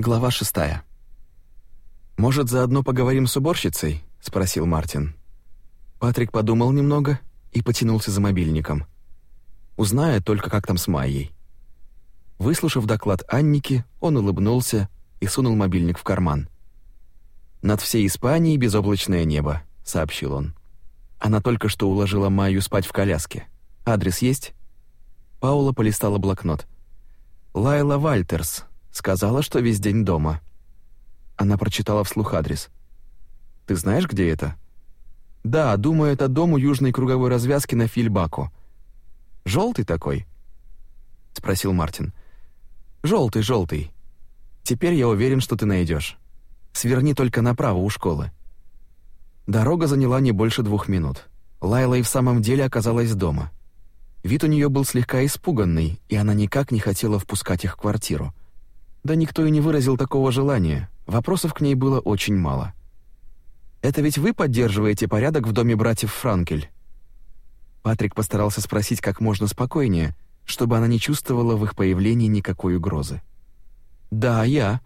Глава шестая. «Может, заодно поговорим с уборщицей?» — спросил Мартин. Патрик подумал немного и потянулся за мобильником. Узнает только, как там с Майей. Выслушав доклад Анники, он улыбнулся и сунул мобильник в карман. «Над всей Испанией безоблачное небо», — сообщил он. Она только что уложила Майю спать в коляске. Адрес есть? Паула полистала блокнот. Лайла Вальтерс, Сказала, что весь день дома. Она прочитала вслух адрес. Ты знаешь, где это? Да, думаю, это дом у южной круговой развязки на Фильбаку. Желтый такой? спросил Мартин. Желтый, желтый. Теперь я уверен, что ты найдешь. Сверни только направо у школы. Дорога заняла не больше двух минут. Лайла и в самом деле оказалась дома. Вид у нее был слегка испуганный, и она никак не хотела впускать их в квартиру. Да никто и не выразил такого желания. Вопросов к ней было очень мало. Это ведь вы поддерживаете порядок в доме братьев Франкель. Патрик постарался спросить как можно спокойнее, чтобы она не чувствовала в их появлении никакой угрозы. Да, я.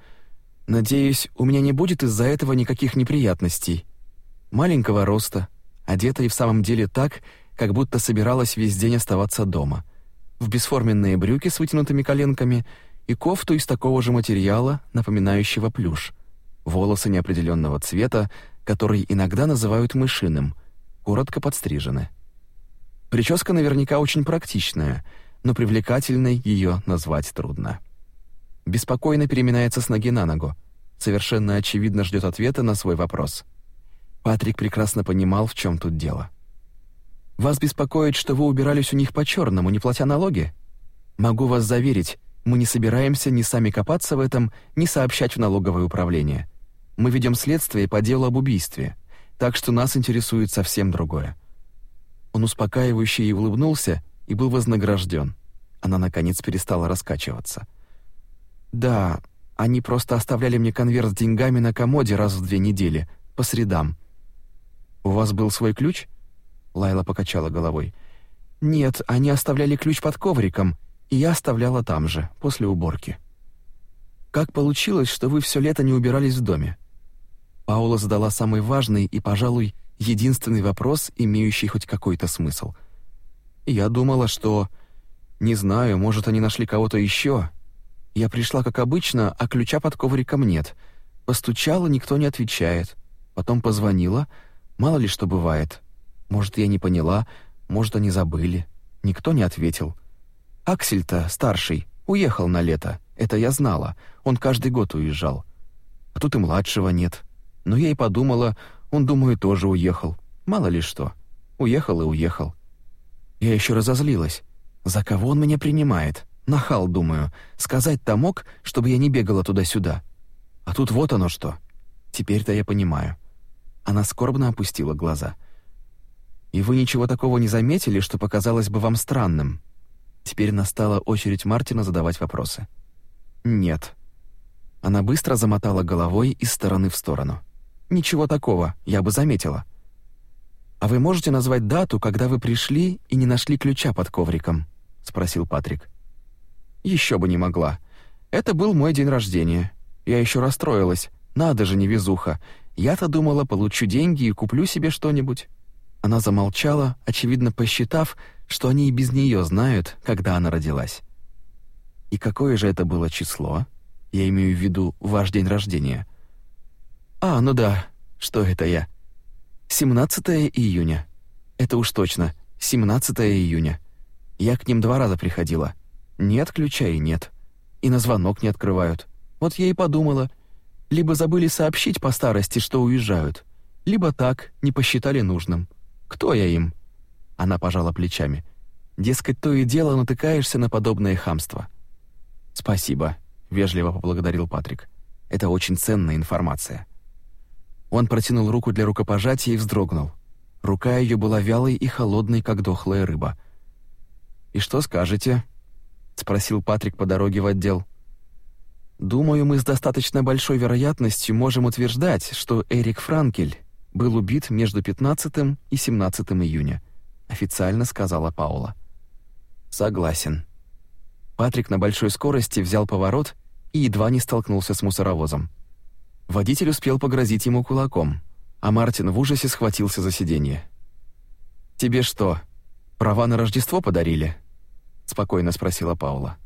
Надеюсь, у меня не будет из-за этого никаких неприятностей. Маленького роста, одета и в самом деле так, как будто собиралась весь день оставаться дома. В бесформенные брюки с вытянутыми коленками и кофту из такого же материала, напоминающего плюш, волосы неопределенного цвета, который иногда называют мышиным, коротко подстрижены. Прическа наверняка очень практичная, но привлекательной ее назвать трудно. Беспокойно переминается с ноги на ногу, совершенно очевидно ждет ответа на свой вопрос. Патрик прекрасно понимал, в чем тут дело. «Вас беспокоит, что вы убирались у них по черному, не платя налоги? Могу вас заверить, мы не собираемся ни сами копаться в этом, ни сообщать в налоговое управление. Мы ведем следствие по делу об убийстве, так что нас интересует совсем другое. Он успокаивающе ей улыбнулся и был вознагражден. Она наконец перестала раскачиваться. Да, они просто оставляли мне конверт с деньгами на комоде раз в две недели по средам. У вас был свой ключ? Лайла покачала головой. Нет, они оставляли ключ под ковриком, и я оставляла там же, после уборки. Как получилось, что вы все лето не убирались в доме? Паула задала самый важный и, пожалуй, единственный вопрос, имеющий хоть какой-то смысл. Я думала, что не знаю, может, они нашли кого-то еще. Я пришла как обычно, а ключа под ковриком нет. Постучала, никто не отвечает. Потом позвонила, мало ли что бывает. Может, я не поняла, может, они забыли. Никто не ответил. Аксель-то, старший, уехал на лето, это я знала, он каждый год уезжал. А тут и младшего нет. Но я и подумала, он, думаю, тоже уехал. Мало ли что. Уехал и уехал. Я еще разозлилась. За кого он меня принимает? Нахал, думаю. Сказать-то мог, чтобы я не бегала туда-сюда. А тут вот оно что. Теперь-то я понимаю. Она скорбно опустила глаза. И вы ничего такого не заметили, что показалось бы вам странным? Теперь настала очередь Мартина задавать вопросы. «Нет». Она быстро замотала головой из стороны в сторону. «Ничего такого, я бы заметила». «А вы можете назвать дату, когда вы пришли и не нашли ключа под ковриком?» — спросил Патрик. «Еще бы не могла. Это был мой день рождения. Я еще расстроилась. Надо же, невезуха. Я-то думала, получу деньги и куплю себе что-нибудь». Она замолчала, очевидно посчитав, что они и без нее знают, когда она родилась. И какое же это было число? Я имею в виду ваш день рождения. А, ну да, что это я? 17 июня. Это уж точно, 17 июня. Я к ним два раза приходила. Нет ключа и нет. И на звонок не открывают. Вот я и подумала, либо забыли сообщить по старости, что уезжают, либо так, не посчитали нужным. Кто я им? Она пожала плечами. Дескать, то и дело натыкаешься на подобное хамство. Спасибо, вежливо поблагодарил Патрик. Это очень ценная информация. Он протянул руку для рукопожатия и вздрогнул. Рука ее была вялой и холодной, как дохлая рыба. И что скажете? спросил Патрик по дороге в отдел. Думаю, мы с достаточно большой вероятностью можем утверждать, что Эрик Франкель был убит между 15 и 17 июня официально сказала Паула. Согласен. Патрик на большой скорости взял поворот и едва не столкнулся с мусоровозом. Водитель успел погрозить ему кулаком, а Мартин в ужасе схватился за сиденье. Тебе что, права на Рождество подарили? спокойно спросила Паула.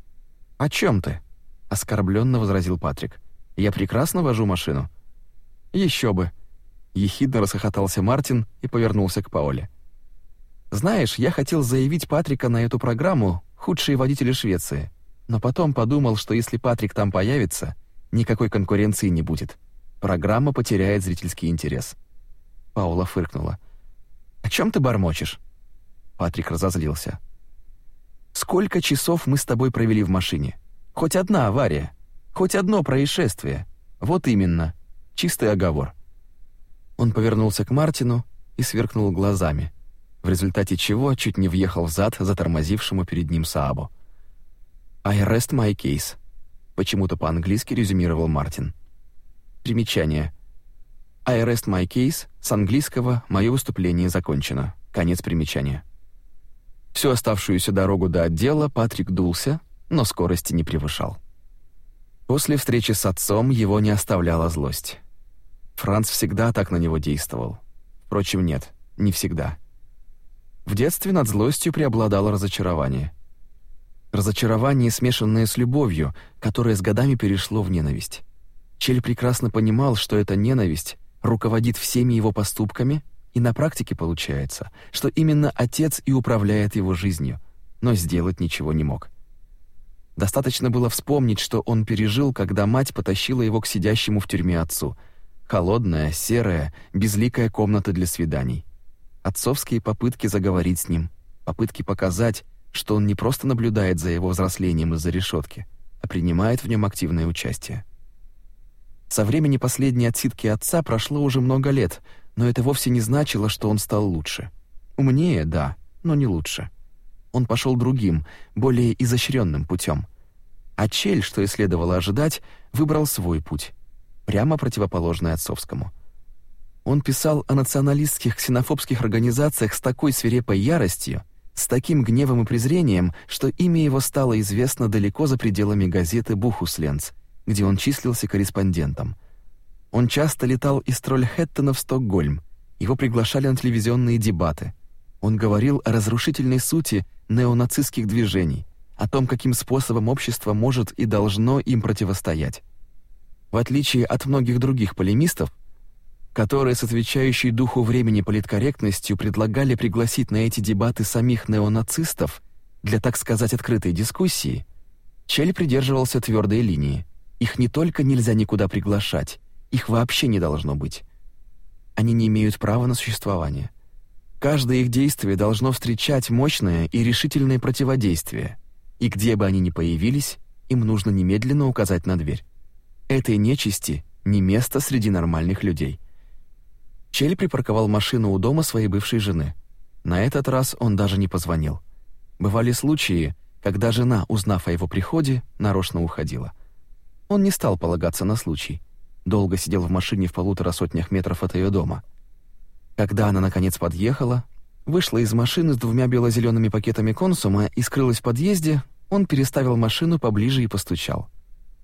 О чем ты? оскорбленно возразил Патрик. Я прекрасно вожу машину. Еще бы, ехидно расхохотался Мартин и повернулся к Пауле. Знаешь, я хотел заявить Патрика на эту программу «Худшие водители Швеции», но потом подумал, что если Патрик там появится, никакой конкуренции не будет. Программа потеряет зрительский интерес. Паула фыркнула. «О чем ты бормочешь?» Патрик разозлился. «Сколько часов мы с тобой провели в машине? Хоть одна авария, хоть одно происшествие. Вот именно. Чистый оговор». Он повернулся к Мартину и сверкнул глазами – в результате чего чуть не въехал в зад затормозившему перед ним Саабу. «I rest my case», — почему-то по-английски резюмировал Мартин. Примечание. «I rest my case» с английского «Мое выступление закончено». Конец примечания. Всю оставшуюся дорогу до отдела Патрик дулся, но скорости не превышал. После встречи с отцом его не оставляла злость. Франц всегда так на него действовал. Впрочем, нет, не всегда. В детстве над злостью преобладало разочарование. Разочарование, смешанное с любовью, которое с годами перешло в ненависть. Чель прекрасно понимал, что эта ненависть руководит всеми его поступками, и на практике получается, что именно отец и управляет его жизнью, но сделать ничего не мог. Достаточно было вспомнить, что он пережил, когда мать потащила его к сидящему в тюрьме отцу. Холодная, серая, безликая комната для свиданий — отцовские попытки заговорить с ним, попытки показать, что он не просто наблюдает за его взрослением из-за решетки, а принимает в нем активное участие. Со времени последней отсидки отца прошло уже много лет, но это вовсе не значило, что он стал лучше. Умнее, да, но не лучше. Он пошел другим, более изощренным путем. А Чель, что и следовало ожидать, выбрал свой путь, прямо противоположный отцовскому — он писал о националистских ксенофобских организациях с такой свирепой яростью, с таким гневом и презрением, что имя его стало известно далеко за пределами газеты «Бухусленц», где он числился корреспондентом. Он часто летал из Трольхеттена в Стокгольм. Его приглашали на телевизионные дебаты. Он говорил о разрушительной сути неонацистских движений, о том, каким способом общество может и должно им противостоять. В отличие от многих других полемистов, которые с отвечающей духу времени политкорректностью предлагали пригласить на эти дебаты самих неонацистов для, так сказать, открытой дискуссии, Чель придерживался твердой линии. Их не только нельзя никуда приглашать, их вообще не должно быть. Они не имеют права на существование. Каждое их действие должно встречать мощное и решительное противодействие, и где бы они ни появились, им нужно немедленно указать на дверь. Этой нечисти не место среди нормальных людей. Чель припарковал машину у дома своей бывшей жены. На этот раз он даже не позвонил. Бывали случаи, когда жена, узнав о его приходе, нарочно уходила. Он не стал полагаться на случай. Долго сидел в машине в полутора сотнях метров от ее дома. Когда она, наконец, подъехала, вышла из машины с двумя бело-зелеными пакетами консума и скрылась в подъезде, он переставил машину поближе и постучал.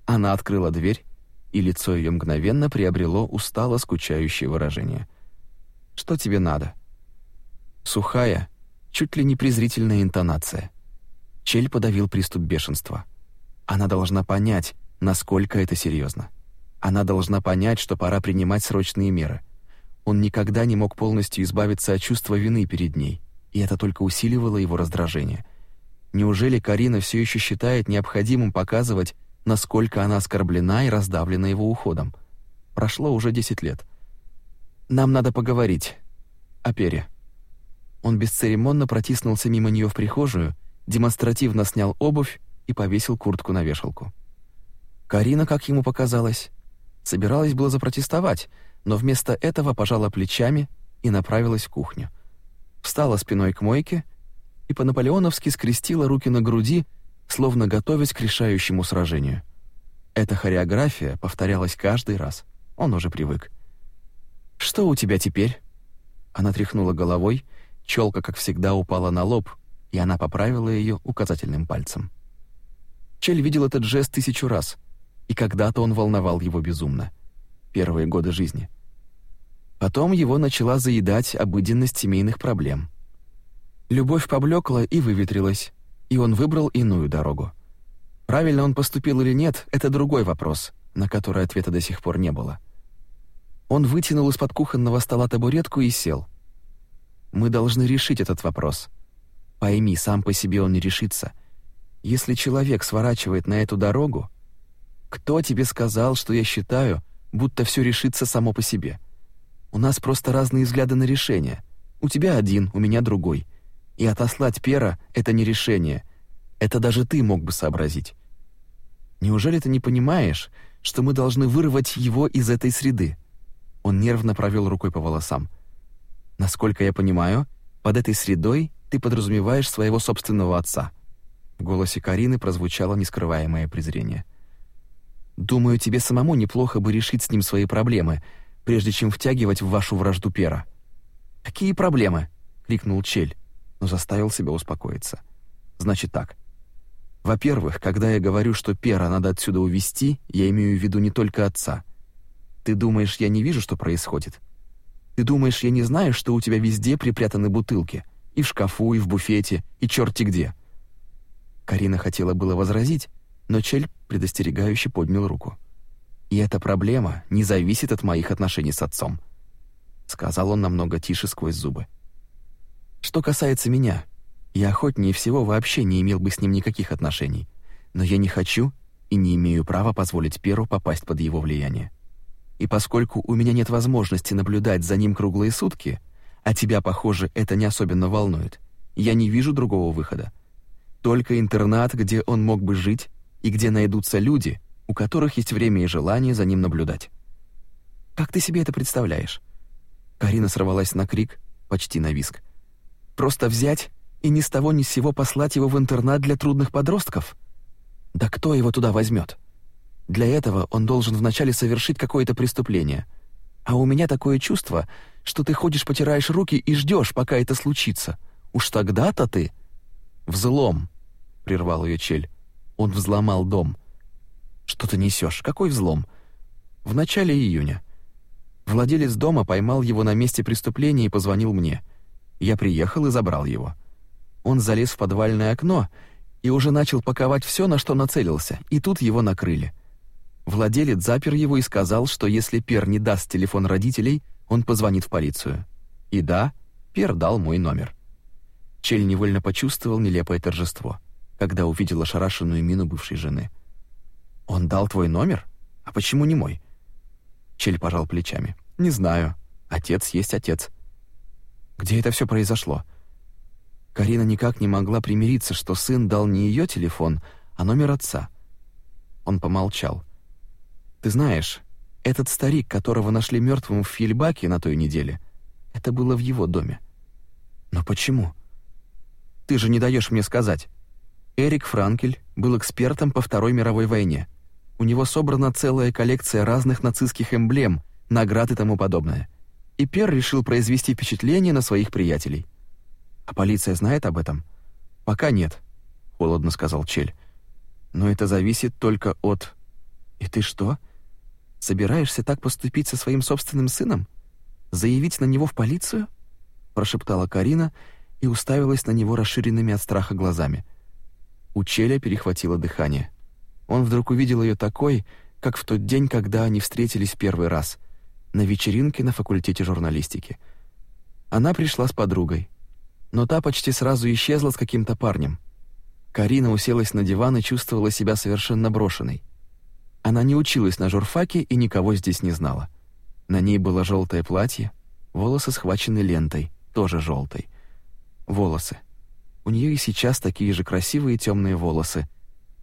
Она открыла дверь, и лицо ее мгновенно приобрело устало скучающее выражение. Что тебе надо? Сухая, чуть ли не презрительная интонация. Чель подавил приступ бешенства. Она должна понять, насколько это серьезно. Она должна понять, что пора принимать срочные меры. Он никогда не мог полностью избавиться от чувства вины перед ней, и это только усиливало его раздражение. Неужели Карина все еще считает необходимым показывать, насколько она оскорблена и раздавлена его уходом. Прошло уже 10 лет. Нам надо поговорить о Он бесцеремонно протиснулся мимо нее в прихожую, демонстративно снял обувь и повесил куртку на вешалку. Карина, как ему показалось, собиралась было запротестовать, но вместо этого пожала плечами и направилась в кухню. Встала спиной к мойке и по-наполеоновски скрестила руки на груди, словно готовясь к решающему сражению. Эта хореография повторялась каждый раз. Он уже привык. «Что у тебя теперь?» Она тряхнула головой, челка, как всегда, упала на лоб, и она поправила ее указательным пальцем. Чель видел этот жест тысячу раз, и когда-то он волновал его безумно. Первые годы жизни. Потом его начала заедать обыденность семейных проблем. Любовь поблекла и выветрилась, и он выбрал иную дорогу. Правильно он поступил или нет это другой вопрос, на который ответа до сих пор не было. Он вытянул из-под кухонного стола табуретку и сел. Мы должны решить этот вопрос. Пойми, сам по себе он не решится. Если человек сворачивает на эту дорогу, кто тебе сказал, что я считаю, будто все решится само по себе? У нас просто разные взгляды на решение. У тебя один, у меня другой. И отослать Пера — это не решение. Это даже ты мог бы сообразить. Неужели ты не понимаешь, что мы должны вырвать его из этой среды?» Он нервно провел рукой по волосам. «Насколько я понимаю, под этой средой ты подразумеваешь своего собственного отца». В голосе Карины прозвучало нескрываемое презрение. «Думаю, тебе самому неплохо бы решить с ним свои проблемы, прежде чем втягивать в вашу вражду Пера». «Какие проблемы?» — крикнул Чель но заставил себя успокоиться. Значит так. Во-первых, когда я говорю, что Пера надо отсюда увести, я имею в виду не только отца. Ты думаешь, я не вижу, что происходит? Ты думаешь, я не знаю, что у тебя везде припрятаны бутылки? И в шкафу, и в буфете, и черти где?» Карина хотела было возразить, но Чель предостерегающе поднял руку. «И эта проблема не зависит от моих отношений с отцом», — сказал он намного тише сквозь зубы. Что касается меня, я охотнее всего вообще не имел бы с ним никаких отношений, но я не хочу и не имею права позволить Перу попасть под его влияние. И поскольку у меня нет возможности наблюдать за ним круглые сутки, а тебя, похоже, это не особенно волнует, я не вижу другого выхода. Только интернат, где он мог бы жить и где найдутся люди, у которых есть время и желание за ним наблюдать. Как ты себе это представляешь? Карина сорвалась на крик, почти на виск. Просто взять и ни с того ни с сего послать его в интернат для трудных подростков? Да кто его туда возьмет? Для этого он должен вначале совершить какое-то преступление. А у меня такое чувство, что ты ходишь, потираешь руки и ждешь, пока это случится. Уж тогда-то ты взлом, прервал ее Чель. Он взломал дом. Что ты несешь? Какой взлом? В начале июня Владелец дома поймал его на месте преступления и позвонил мне. Я приехал и забрал его. Он залез в подвальное окно и уже начал паковать все, на что нацелился, и тут его накрыли. Владелец запер его и сказал, что если Пер не даст телефон родителей, он позвонит в полицию. И да, Пер дал мой номер. Чель невольно почувствовал нелепое торжество, когда увидел ошарашенную мину бывшей жены. «Он дал твой номер? А почему не мой?» Чель пожал плечами. «Не знаю. Отец есть отец. Где это все произошло? Карина никак не могла примириться, что сын дал не ее телефон, а номер отца. Он помолчал. Ты знаешь, этот старик, которого нашли мертвым в Фильбаке на той неделе, это было в его доме. Но почему? Ты же не даешь мне сказать. Эрик Франкель был экспертом по Второй мировой войне. У него собрана целая коллекция разных нацистских эмблем, наград и тому подобное и Пер решил произвести впечатление на своих приятелей. «А полиция знает об этом?» «Пока нет», — холодно сказал Чель. «Но это зависит только от...» «И ты что? Собираешься так поступить со своим собственным сыном? Заявить на него в полицию?» — прошептала Карина и уставилась на него расширенными от страха глазами. У Челя перехватило дыхание. Он вдруг увидел ее такой, как в тот день, когда они встретились первый раз — на вечеринке на факультете журналистики. Она пришла с подругой, но та почти сразу исчезла с каким-то парнем. Карина уселась на диван и чувствовала себя совершенно брошенной. Она не училась на журфаке и никого здесь не знала. На ней было желтое платье, волосы схвачены лентой, тоже желтой. Волосы. У нее и сейчас такие же красивые темные волосы,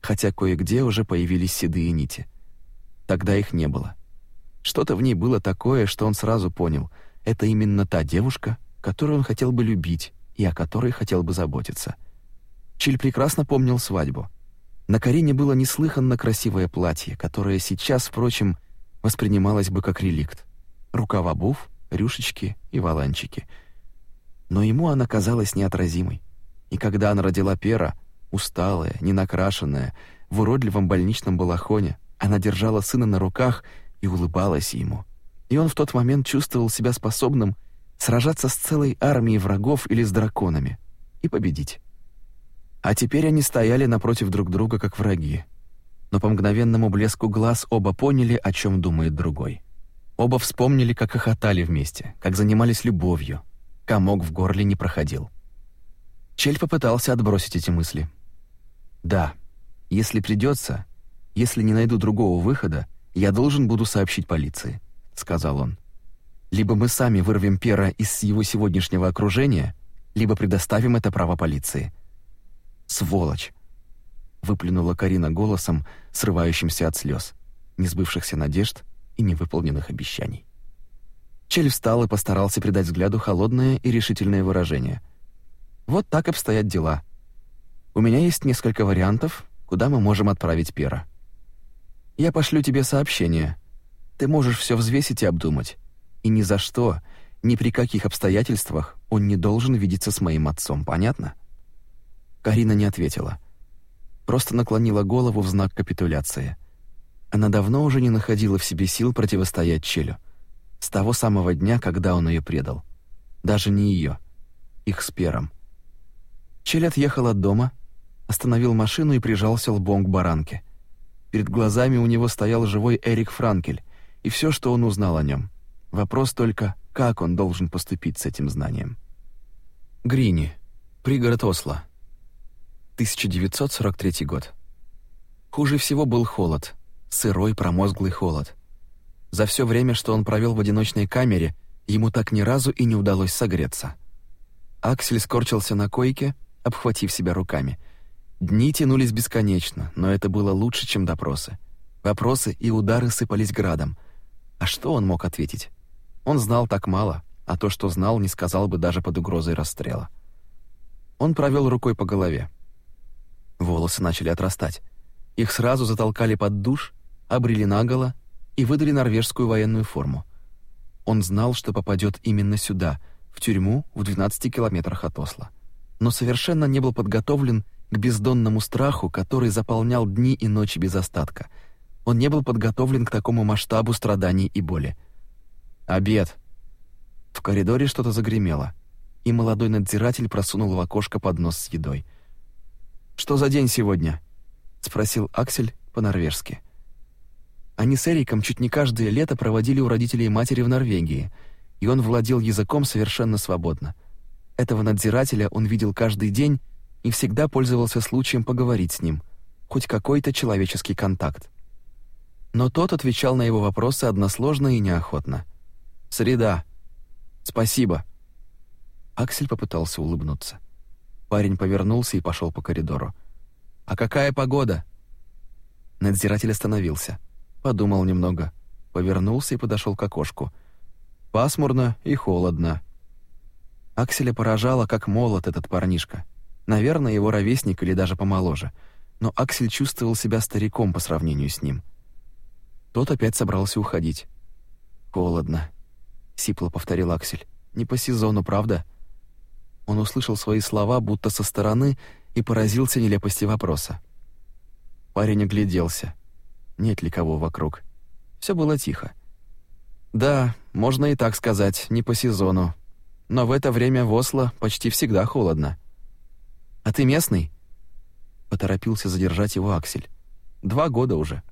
хотя кое-где уже появились седые нити. Тогда их не было. Что-то в ней было такое, что он сразу понял. Это именно та девушка, которую он хотел бы любить и о которой хотел бы заботиться. Чиль прекрасно помнил свадьбу. На Карине было неслыханно красивое платье, которое сейчас, впрочем, воспринималось бы как реликт. Рукава буф, рюшечки и воланчики. Но ему она казалась неотразимой. И когда она родила пера, усталая, ненакрашенная, в уродливом больничном балахоне, она держала сына на руках — и улыбалась ему. И он в тот момент чувствовал себя способным сражаться с целой армией врагов или с драконами и победить. А теперь они стояли напротив друг друга, как враги. Но по мгновенному блеску глаз оба поняли, о чем думает другой. Оба вспомнили, как хохотали вместе, как занимались любовью. Комок в горле не проходил. Чель попытался отбросить эти мысли. «Да, если придется, если не найду другого выхода, «Я должен буду сообщить полиции», — сказал он. «Либо мы сами вырвем Пера из его сегодняшнего окружения, либо предоставим это право полиции». «Сволочь!» — выплюнула Карина голосом, срывающимся от слез, не сбывшихся надежд и невыполненных обещаний. Чель встал и постарался придать взгляду холодное и решительное выражение. «Вот так обстоят дела. У меня есть несколько вариантов, куда мы можем отправить Пера. Я пошлю тебе сообщение. Ты можешь все взвесить и обдумать. И ни за что, ни при каких обстоятельствах он не должен видеться с моим отцом, понятно? Карина не ответила. Просто наклонила голову в знак капитуляции. Она давно уже не находила в себе сил противостоять Челю. С того самого дня, когда он ее предал. Даже не ее, их с Пером. Чель отъехал от дома, остановил машину и прижался лбом к баранке. Перед глазами у него стоял живой Эрик Франкель и все, что он узнал о нем. Вопрос только, как он должен поступить с этим знанием. Грини, пригород Осло. 1943 год. Хуже всего был холод, сырой промозглый холод. За все время, что он провел в одиночной камере, ему так ни разу и не удалось согреться. Аксель скорчился на койке, обхватив себя руками – Дни тянулись бесконечно, но это было лучше, чем допросы. Вопросы и удары сыпались градом. А что он мог ответить? Он знал так мало, а то, что знал, не сказал бы даже под угрозой расстрела. Он провел рукой по голове. Волосы начали отрастать. Их сразу затолкали под душ, обрели наголо и выдали норвежскую военную форму. Он знал, что попадет именно сюда, в тюрьму в 12 километрах от Осло. Но совершенно не был подготовлен к бездонному страху, который заполнял дни и ночи без остатка. Он не был подготовлен к такому масштабу страданий и боли. «Обед!» В коридоре что-то загремело, и молодой надзиратель просунул в окошко поднос с едой. «Что за день сегодня?» — спросил Аксель по-норвежски. Они с Эриком чуть не каждое лето проводили у родителей матери в Норвегии, и он владел языком совершенно свободно. Этого надзирателя он видел каждый день и всегда пользовался случаем поговорить с ним, хоть какой-то человеческий контакт. Но тот отвечал на его вопросы односложно и неохотно. «Среда. Спасибо». Аксель попытался улыбнуться. Парень повернулся и пошел по коридору. «А какая погода?» Надзиратель остановился, подумал немного, повернулся и подошел к окошку. «Пасмурно и холодно». Акселя поражало, как молод этот парнишка — наверное, его ровесник или даже помоложе, но Аксель чувствовал себя стариком по сравнению с ним. Тот опять собрался уходить. «Холодно», — сипло повторил Аксель. «Не по сезону, правда?» Он услышал свои слова будто со стороны и поразился нелепости вопроса. Парень огляделся. Нет ли кого вокруг? Все было тихо. «Да, можно и так сказать, не по сезону. Но в это время в Осло почти всегда холодно», «А ты местный?» Поторопился задержать его Аксель. «Два года уже».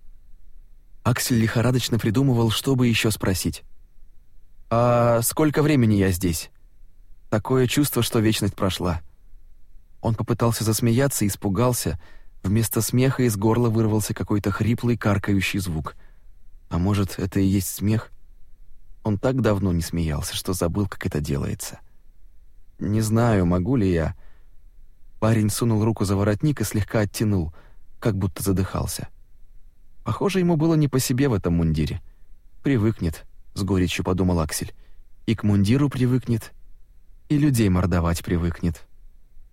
Аксель лихорадочно придумывал, что бы еще спросить. «А сколько времени я здесь?» Такое чувство, что вечность прошла. Он попытался засмеяться и испугался. Вместо смеха из горла вырвался какой-то хриплый, каркающий звук. А может, это и есть смех? Он так давно не смеялся, что забыл, как это делается. Не знаю, могу ли я Парень сунул руку за воротник и слегка оттянул, как будто задыхался. Похоже, ему было не по себе в этом мундире. «Привыкнет», — с горечью подумал Аксель. «И к мундиру привыкнет, и людей мордовать привыкнет.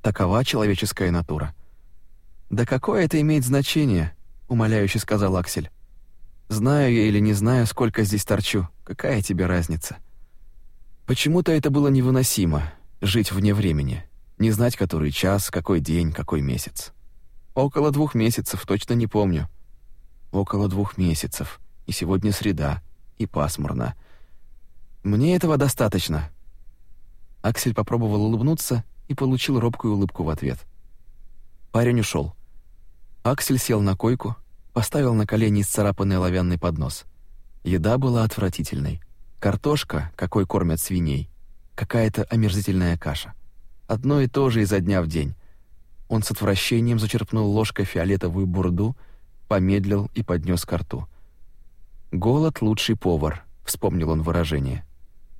Такова человеческая натура». «Да какое это имеет значение?» — умоляюще сказал Аксель. «Знаю я или не знаю, сколько здесь торчу, какая тебе разница?» Почему-то это было невыносимо — жить вне времени не знать, который час, какой день, какой месяц. Около двух месяцев, точно не помню. Около двух месяцев. И сегодня среда, и пасмурно. Мне этого достаточно. Аксель попробовал улыбнуться и получил робкую улыбку в ответ. Парень ушел. Аксель сел на койку, поставил на колени исцарапанный оловянный поднос. Еда была отвратительной. Картошка, какой кормят свиней, какая-то омерзительная каша одно и то же изо дня в день. Он с отвращением зачерпнул ложкой фиолетовую бурду, помедлил и поднес к рту. «Голод — лучший повар», — вспомнил он выражение.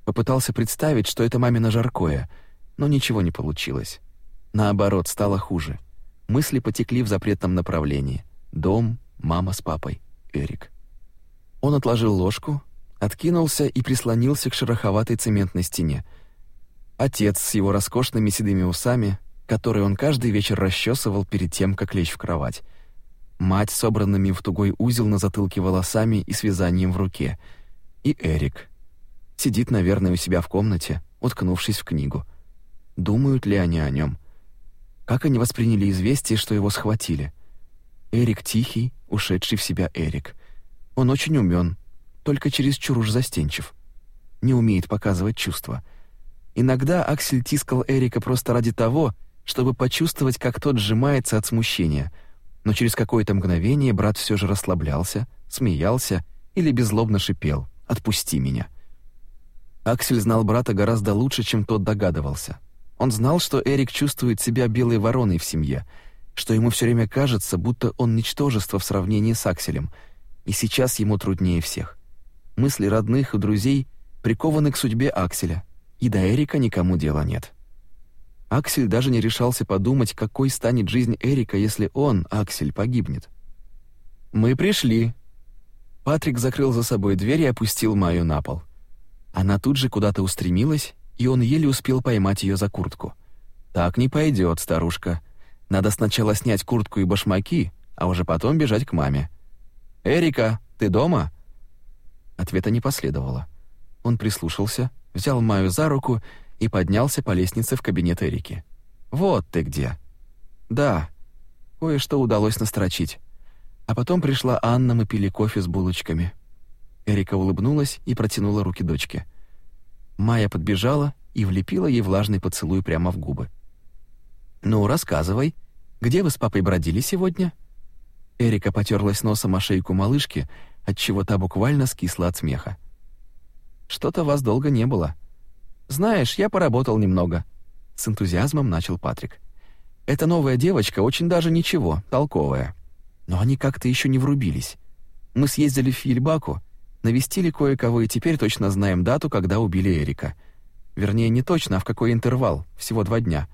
Попытался представить, что это мамина жаркое, но ничего не получилось. Наоборот, стало хуже. Мысли потекли в запретном направлении. Дом, мама с папой, Эрик. Он отложил ложку, откинулся и прислонился к шероховатой цементной стене — отец с его роскошными седыми усами, которые он каждый вечер расчесывал перед тем, как лечь в кровать, мать с собранными в тугой узел на затылке волосами и связанием в руке, и Эрик. Сидит, наверное, у себя в комнате, уткнувшись в книгу. Думают ли они о нем? Как они восприняли известие, что его схватили? Эрик тихий, ушедший в себя Эрик. Он очень умен, только через чур уж застенчив. Не умеет показывать чувства — Иногда Аксель тискал Эрика просто ради того, чтобы почувствовать, как тот сжимается от смущения, но через какое-то мгновение брат все же расслаблялся, смеялся или беззлобно шипел «Отпусти меня». Аксель знал брата гораздо лучше, чем тот догадывался. Он знал, что Эрик чувствует себя белой вороной в семье, что ему все время кажется, будто он ничтожество в сравнении с Акселем, и сейчас ему труднее всех. Мысли родных и друзей прикованы к судьбе Акселя — и до Эрика никому дела нет. Аксель даже не решался подумать, какой станет жизнь Эрика, если он, Аксель, погибнет. «Мы пришли». Патрик закрыл за собой дверь и опустил Майю на пол. Она тут же куда-то устремилась, и он еле успел поймать ее за куртку. «Так не пойдет, старушка. Надо сначала снять куртку и башмаки, а уже потом бежать к маме». «Эрика, ты дома?» Ответа не последовало. Он прислушался, взял Маю за руку и поднялся по лестнице в кабинет Эрики. «Вот ты где!» «Да, кое-что удалось настрочить. А потом пришла Анна, мы пили кофе с булочками». Эрика улыбнулась и протянула руки дочке. Майя подбежала и влепила ей влажный поцелуй прямо в губы. «Ну, рассказывай, где вы с папой бродили сегодня?» Эрика потерлась носом о шейку малышки, отчего та буквально скисла от смеха. Что-то вас долго не было. Знаешь, я поработал немного, с энтузиазмом начал Патрик. Эта новая девочка очень даже ничего, толковая. Но они как-то еще не врубились. Мы съездили в Фильбаку, навестили кое-кого и теперь точно знаем дату, когда убили Эрика. Вернее, не точно, а в какой интервал, всего два дня.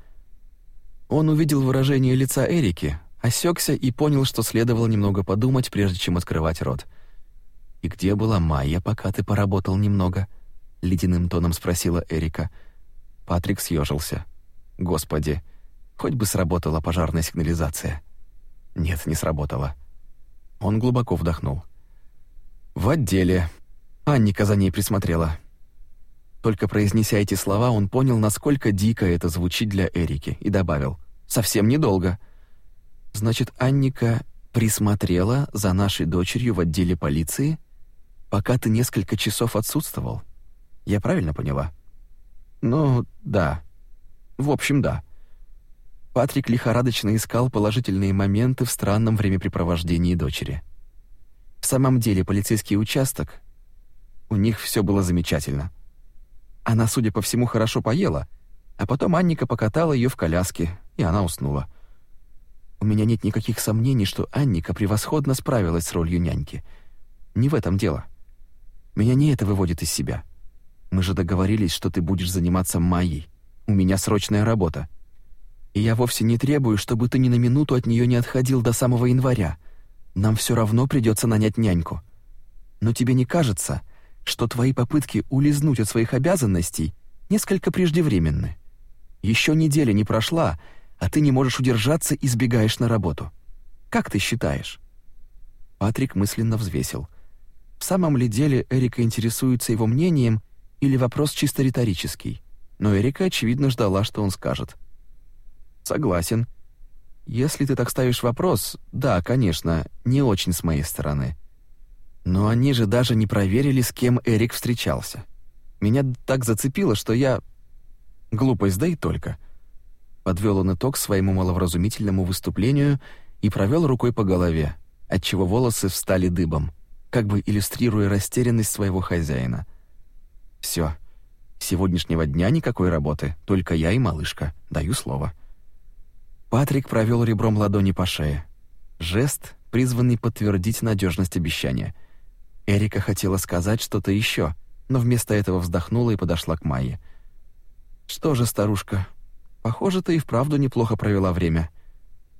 Он увидел выражение лица Эрики, осекся и понял, что следовало немного подумать, прежде чем открывать рот. — «И где была Майя, пока ты поработал немного?» — ледяным тоном спросила Эрика. Патрик съежился. «Господи, хоть бы сработала пожарная сигнализация». «Нет, не сработала». Он глубоко вдохнул. «В отделе. Анника за ней присмотрела». Только произнеся эти слова, он понял, насколько дико это звучит для Эрики, и добавил «совсем недолго». «Значит, Анника присмотрела за нашей дочерью в отделе полиции?» пока ты несколько часов отсутствовал. Я правильно поняла? Ну, да. В общем, да. Патрик лихорадочно искал положительные моменты в странном времяпрепровождении дочери. В самом деле, полицейский участок у них все было замечательно. Она, судя по всему, хорошо поела, а потом Анника покатала ее в коляске, и она уснула. У меня нет никаких сомнений, что Анника превосходно справилась с ролью няньки. Не в этом дело. Меня не это выводит из себя. Мы же договорились, что ты будешь заниматься Майей. У меня срочная работа. И я вовсе не требую, чтобы ты ни на минуту от нее не отходил до самого января. Нам все равно придется нанять няньку. Но тебе не кажется, что твои попытки улизнуть от своих обязанностей несколько преждевременны? Еще неделя не прошла, а ты не можешь удержаться и сбегаешь на работу. Как ты считаешь? Патрик мысленно взвесил – в самом ли деле Эрика интересуется его мнением или вопрос чисто риторический? Но Эрика, очевидно, ждала, что он скажет. «Согласен. Если ты так ставишь вопрос, да, конечно, не очень с моей стороны. Но они же даже не проверили, с кем Эрик встречался. Меня так зацепило, что я... Глупость, да и только». Подвел он итог своему маловразумительному выступлению и провел рукой по голове, от чего волосы встали дыбом как бы иллюстрируя растерянность своего хозяина. Все. С сегодняшнего дня никакой работы, только я и малышка, даю слово. Патрик провел ребром ладони по шее. Жест, призванный подтвердить надежность обещания. Эрика хотела сказать что-то еще, но вместо этого вздохнула и подошла к Майе. Что же, старушка, похоже, ты и вправду неплохо провела время.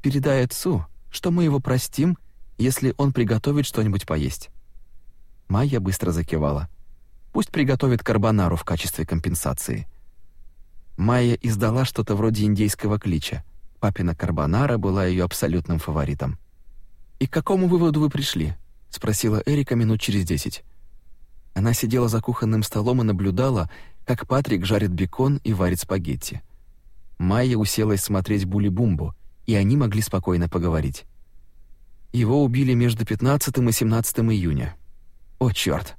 Передай отцу, что мы его простим, если он приготовит что-нибудь поесть. Майя быстро закивала. Пусть приготовит карбонару в качестве компенсации. Майя издала что-то вроде индейского клича. Папина карбонара была ее абсолютным фаворитом. «И к какому выводу вы пришли?» — спросила Эрика минут через десять. Она сидела за кухонным столом и наблюдала, как Патрик жарит бекон и варит спагетти. Майя уселась смотреть Були-Бумбу, и они могли спокойно поговорить. Его убили между 15 и 17 июня. О, черт!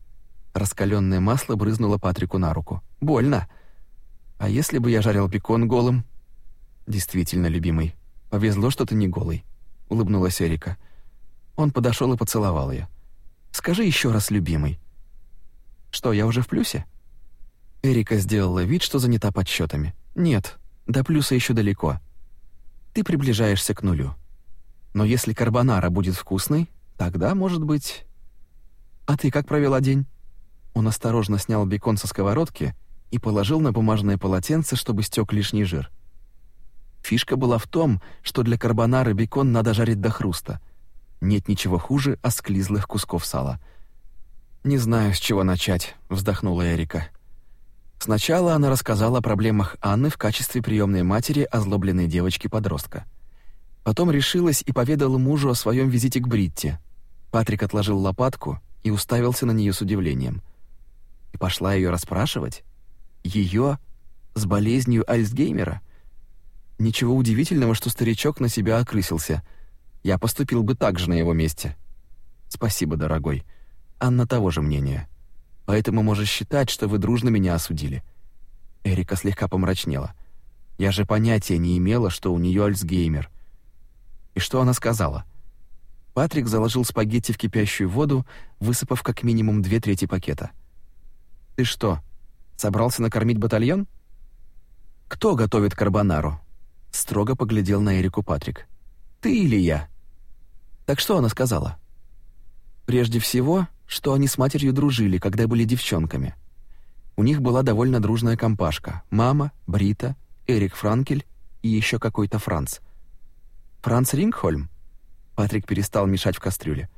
Раскаленное масло брызнуло Патрику на руку. Больно. А если бы я жарил бекон голым? Действительно, любимый, повезло, что ты не голый, улыбнулась Эрика. Он подошел и поцеловал ее. Скажи еще раз, любимый. Что, я уже в плюсе? Эрика сделала вид, что занята подсчетами. Нет, до плюса еще далеко. Ты приближаешься к нулю. Но если карбонара будет вкусной, тогда, может быть, а ты как провела день? Он осторожно снял бекон со сковородки и положил на бумажное полотенце, чтобы стек лишний жир. Фишка была в том, что для карбонары бекон надо жарить до хруста. Нет ничего хуже осклизлых кусков сала. «Не знаю, с чего начать», — вздохнула Эрика. Сначала она рассказала о проблемах Анны в качестве приемной матери озлобленной девочки-подростка. Потом решилась и поведала мужу о своем визите к Бритте. Патрик отложил лопатку и уставился на нее с удивлением. И пошла ее расспрашивать? Ее с болезнью Альцгеймера? Ничего удивительного, что старичок на себя окрысился. Я поступил бы так же на его месте. Спасибо, дорогой. Анна того же мнения. Поэтому можешь считать, что вы дружно меня осудили. Эрика слегка помрачнела. Я же понятия не имела, что у нее Альцгеймер. И что она сказала? Патрик заложил спагетти в кипящую воду, высыпав как минимум две трети пакета. «Ты что, собрался накормить батальон?» «Кто готовит карбонару?» — строго поглядел на Эрику Патрик. «Ты или я?» «Так что она сказала?» «Прежде всего, что они с матерью дружили, когда были девчонками. У них была довольно дружная компашка — мама, Брита, Эрик Франкель и еще какой-то Франц. Франц Рингхольм? Патрик перестал мешать в кастрюле.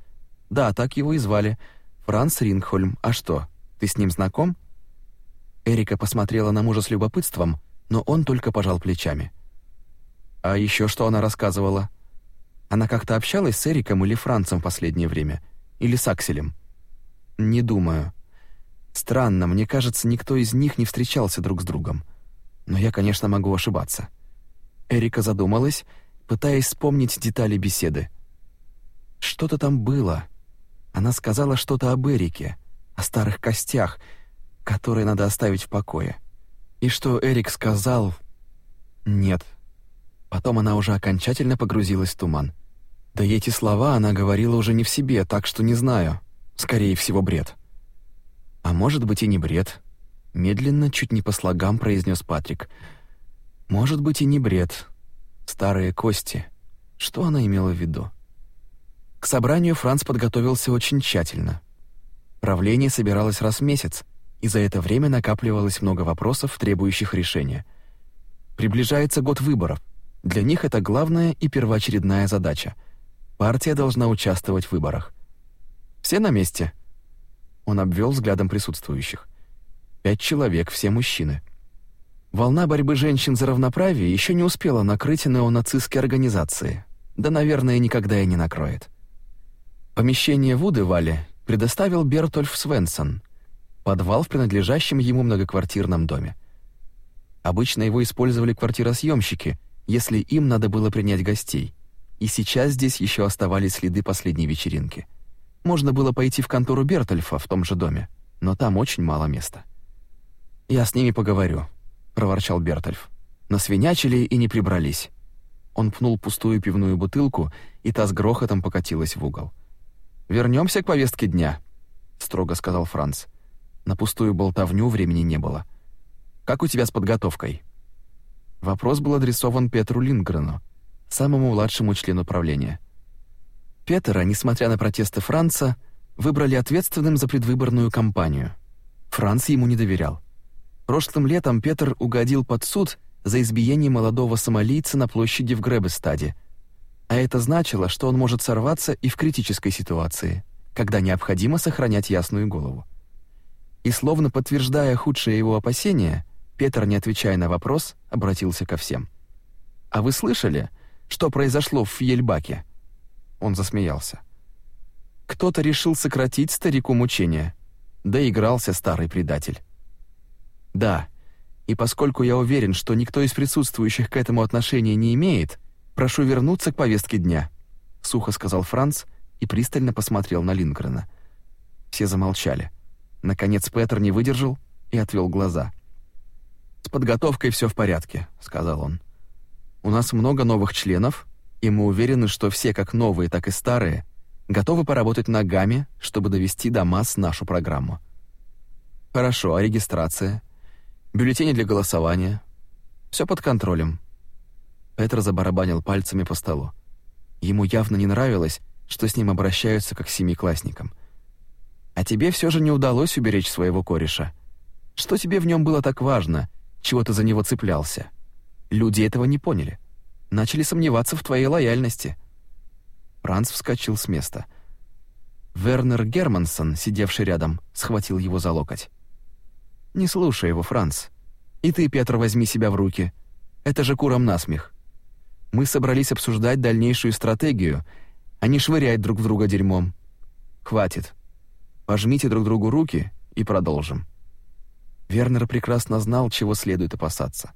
Да, так его и звали. Франц Рингхольм. А что? Ты с ним знаком? Эрика посмотрела на мужа с любопытством, но он только пожал плечами. А еще что она рассказывала? Она как-то общалась с Эриком или Францем в последнее время, или с Акселем? Не думаю. Странно, мне кажется, никто из них не встречался друг с другом. Но я, конечно, могу ошибаться. Эрика задумалась, пытаясь вспомнить детали беседы. Что-то там было. Она сказала что-то об Эрике, о старых костях, которые надо оставить в покое. И что Эрик сказал... Нет. Потом она уже окончательно погрузилась в туман. Да и эти слова она говорила уже не в себе, так что не знаю. Скорее всего, бред. А может быть и не бред. Медленно, чуть не по слогам произнес Патрик. Может быть и не бред. Старые кости. Что она имела в виду? К собранию Франц подготовился очень тщательно. Правление собиралось раз в месяц, и за это время накапливалось много вопросов, требующих решения. Приближается год выборов. Для них это главная и первоочередная задача. Партия должна участвовать в выборах. Все на месте. Он обвел взглядом присутствующих. Пять человек, все мужчины. Волна борьбы женщин за равноправие еще не успела накрыть и неонацистские организации. Да, наверное, никогда и не накроет. Помещение вуды Вале предоставил Бертольф Свенсон, подвал в принадлежащем ему многоквартирном доме. Обычно его использовали квартиросъемщики, если им надо было принять гостей. И сейчас здесь еще оставались следы последней вечеринки. Можно было пойти в контору Бертольфа в том же доме, но там очень мало места. «Я с ними поговорю», — проворчал Бертольф. «Насвинячили и не прибрались». Он пнул пустую пивную бутылку, и та с грохотом покатилась в угол. Вернемся к повестке дня, строго сказал Франц. На пустую болтовню времени не было. Как у тебя с подготовкой? Вопрос был адресован Петру Лингрену, самому младшему члену правления. Петра, несмотря на протесты Франца, выбрали ответственным за предвыборную кампанию. Франц ему не доверял. Прошлым летом Петр угодил под суд за избиение молодого сомалийца на площади в Гребестаде, а это значило, что он может сорваться и в критической ситуации, когда необходимо сохранять ясную голову. И словно подтверждая худшие его опасения, Петр, не отвечая на вопрос, обратился ко всем. «А вы слышали, что произошло в Ельбаке?» Он засмеялся. «Кто-то решил сократить старику мучения. Доигрался старый предатель». «Да, и поскольку я уверен, что никто из присутствующих к этому отношения не имеет, Прошу вернуться к повестке дня, сухо сказал Франц и пристально посмотрел на Линкрена. Все замолчали. Наконец Петр не выдержал и отвел глаза. С подготовкой все в порядке, сказал он. У нас много новых членов, и мы уверены, что все, как новые, так и старые, готовы поработать ногами, чтобы довести до масс нашу программу. Хорошо, а регистрация? Бюллетени для голосования? Все под контролем. Петр забарабанил пальцами по столу. Ему явно не нравилось, что с ним обращаются как с семиклассникам. «А тебе все же не удалось уберечь своего кореша. Что тебе в нем было так важно, чего ты за него цеплялся? Люди этого не поняли. Начали сомневаться в твоей лояльности». Франц вскочил с места. Вернер Германсон, сидевший рядом, схватил его за локоть. «Не слушай его, Франц. И ты, Петр, возьми себя в руки. Это же куром насмех. Мы собрались обсуждать дальнейшую стратегию, а не швырять друг в друга дерьмом. Хватит. Пожмите друг другу руки и продолжим. Вернер прекрасно знал, чего следует опасаться.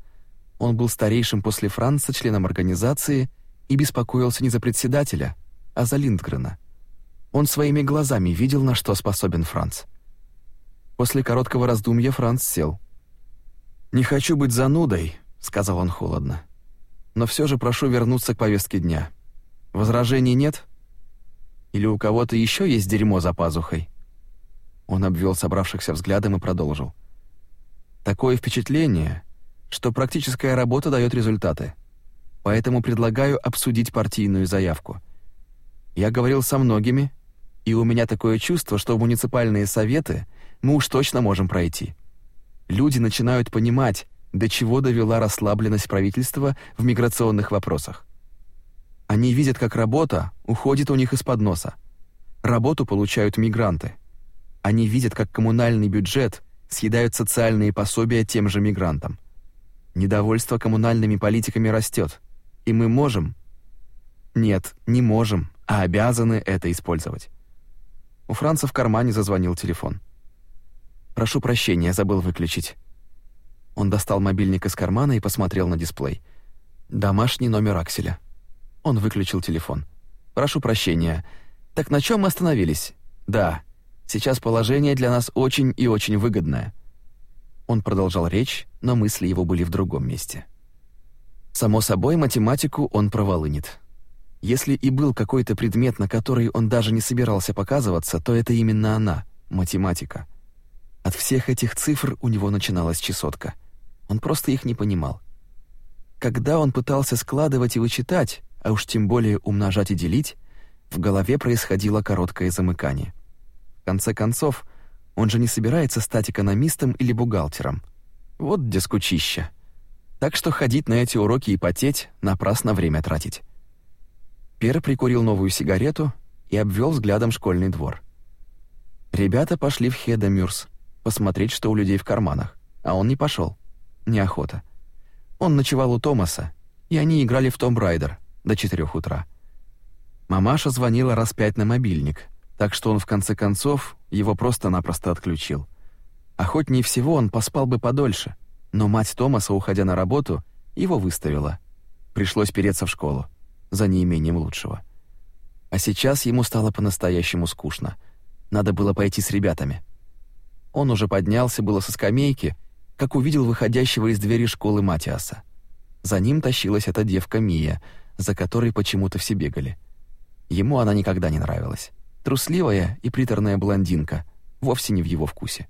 Он был старейшим после Франца членом организации и беспокоился не за председателя, а за Линдгрена. Он своими глазами видел, на что способен Франц. После короткого раздумья Франц сел. «Не хочу быть занудой», — сказал он холодно но все же прошу вернуться к повестке дня. Возражений нет? Или у кого-то еще есть дерьмо за пазухой? Он обвел собравшихся взглядом и продолжил. Такое впечатление, что практическая работа дает результаты. Поэтому предлагаю обсудить партийную заявку. Я говорил со многими, и у меня такое чувство, что в муниципальные советы мы уж точно можем пройти. Люди начинают понимать, до чего довела расслабленность правительства в миграционных вопросах. Они видят, как работа уходит у них из-под носа. Работу получают мигранты. Они видят, как коммунальный бюджет съедают социальные пособия тем же мигрантам. Недовольство коммунальными политиками растет, и мы можем Нет, не можем, а обязаны это использовать. У Франца в кармане зазвонил телефон. Прошу прощения, забыл выключить. Он достал мобильник из кармана и посмотрел на дисплей. «Домашний номер Акселя». Он выключил телефон. «Прошу прощения. Так на чем мы остановились?» «Да. Сейчас положение для нас очень и очень выгодное». Он продолжал речь, но мысли его были в другом месте. Само собой, математику он провалынет. Если и был какой-то предмет, на который он даже не собирался показываться, то это именно она — математика. От всех этих цифр у него начиналась чесотка. Он просто их не понимал. Когда он пытался складывать и вычитать, а уж тем более умножать и делить, в голове происходило короткое замыкание. В конце концов, он же не собирается стать экономистом или бухгалтером. Вот где дескучище. Так что ходить на эти уроки и потеть, напрасно время тратить. Пер прикурил новую сигарету и обвел взглядом школьный двор. Ребята пошли в Хеда Хедемюрс посмотреть, что у людей в карманах, а он не пошел неохота. Он ночевал у Томаса, и они играли в Том Райдер до четырех утра. Мамаша звонила раз пять на мобильник, так что он в конце концов его просто-напросто отключил. Охотнее всего он поспал бы подольше, но мать Томаса, уходя на работу, его выставила. Пришлось переться в школу, за неимением лучшего. А сейчас ему стало по-настоящему скучно. Надо было пойти с ребятами. Он уже поднялся было со скамейки, как увидел выходящего из двери школы Матиаса. За ним тащилась эта девка Мия, за которой почему-то все бегали. Ему она никогда не нравилась. Трусливая и приторная блондинка, вовсе не в его вкусе.